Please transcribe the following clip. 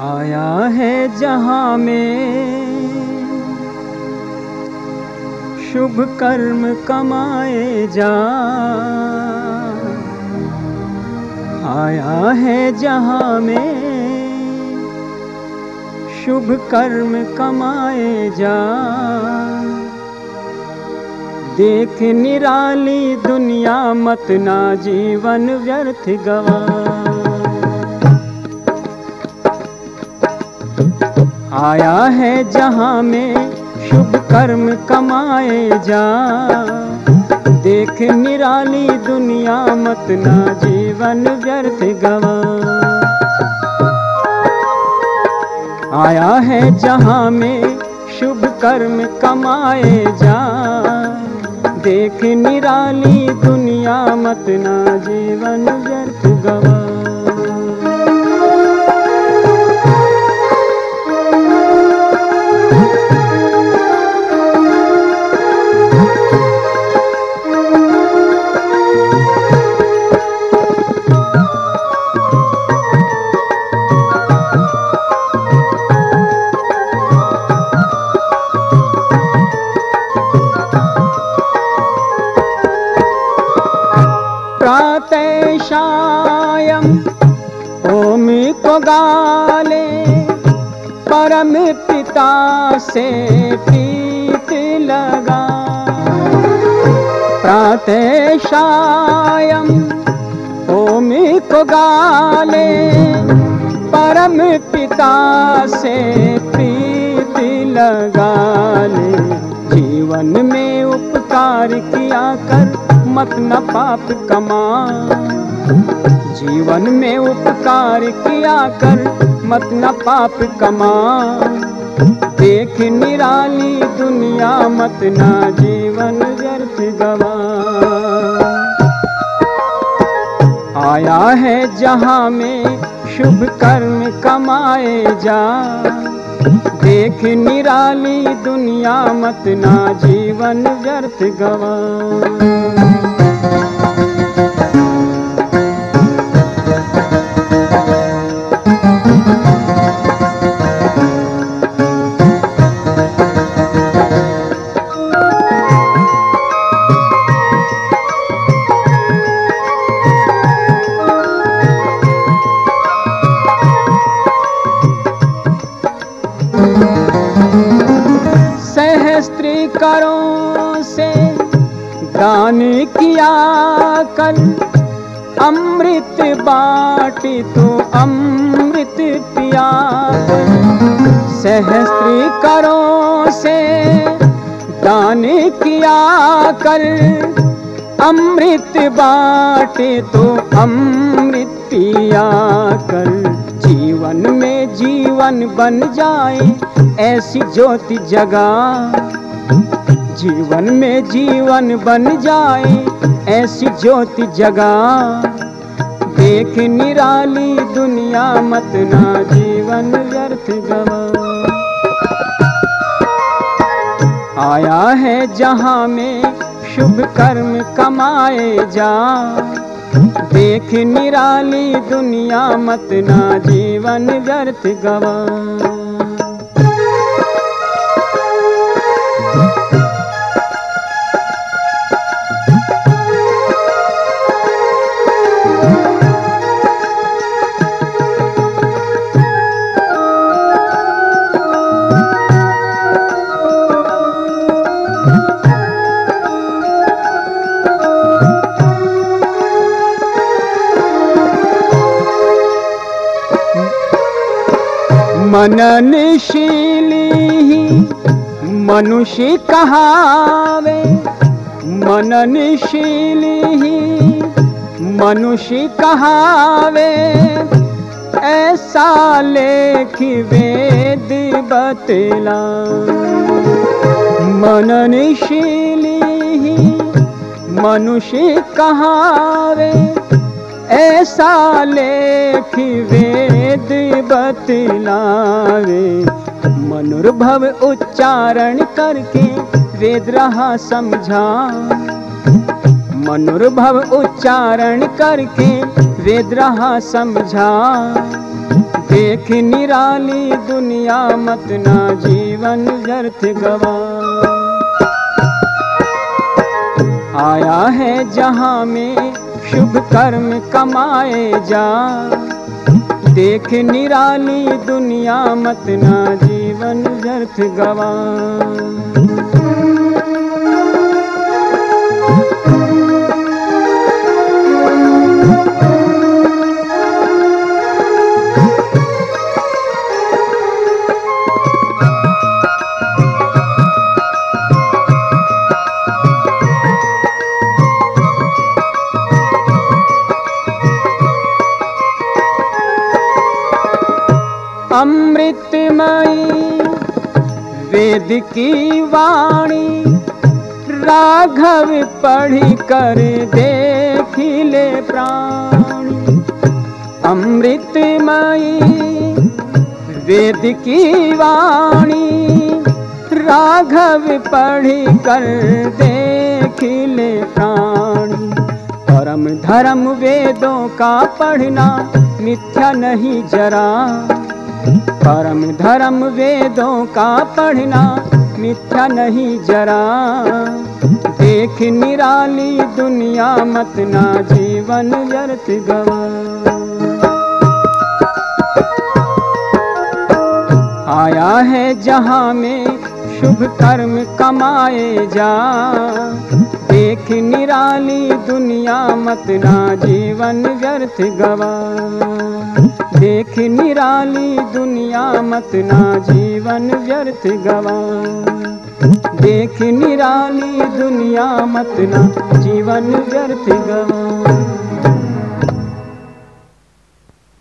आया है जहाँ में शुभ कर्म कमाए जा। आया है जहाँ में शुभ कर्म कमाए जा। देख निराली दुनिया मत ना जीवन व्यर्थ गवा। आया है जहाँ में शुभ कर्म कमाए जा। देख निराली दुनिया मत ना जीवन व्यर्थ गवा। आया है जहाँ में शुभ कर्म कमाए जा। देख निराली दुनिया मत ना जीवन व्यर्थ गवा। को गाले, परम पिता से प्रीत लगा। प्रातशायम ओम को गाले, परम पिता से प्रीत लगा ले। जीवन में उपकार किया कर, मत न पाप कमा। जीवन में उपकार किया कर, मत न पाप कमा। देख निराली दुनिया, मत ना जीवन व्यर्थ गवा। आया है जहाँ में शुभ कर्म कमाए जा। देख निराली दुनिया, मत ना जीवन व्यर्थ गवा। सहस्त्री करों से दान किया कर। अमृत बाटी तो अमृत पिया सहस्त्री करों। से दान किया कर। अमृत बाटे तो अमृत पिया कर। जीवन बन जाए, ऐसी ज्योति जगा। जीवन में जीवन बन जाए, ऐसी ज्योति जगा। देख निराली दुनिया मत ना जीवन व्यर्थ गवा। आया है जहाँ में शुभ कर्म कमाए जा। देख निराली दुनिया मत ना जीवन व्यर्थ गवा। मननशीली मनुष्य कहावे। मननशीली मनुष्य कहावे। ऐसा लेख वेद बतला। मननशीली मनुष्य कहावे। ऐसा लेख वेद बतलावे मनुर्भव उच्चारण करके वेद रहा समझा। मनुर्भव उच्चारण करके वेद रहा समझा। देख निराली दुनिया मत ना जीवन व्यर्थ गवा। आया है जहाँ में शुभ कर्म कमाए जा। देख निराली दुनिया मत ना जीवन व्यर्थ गवा। अमृतमयी वेद की वाणी, राघव पढ़ी कर देखिले प्राणी। अमृतमयी वेद की वाणी, राघव पढ़ी कर देखिले प्राणी। परम धर्म वेदों का पढ़ना मिथ्या नहीं जरा। परम धर्म वेदों का पढ़ना मिथ्या नहीं जरा। देख निराली दुनिया मत ना जीवन व्यर्थ गवा। आया है जहाँ में शुभ कर्म कमाए जा। देख निराली दुनिया मत ना जीवन व्यर्थ गवा। देख निराली दुनिया मत ना जीवन व्यर्थ गवा। देख निराली दुनिया मत ना जीवन व्यर्थ गवा।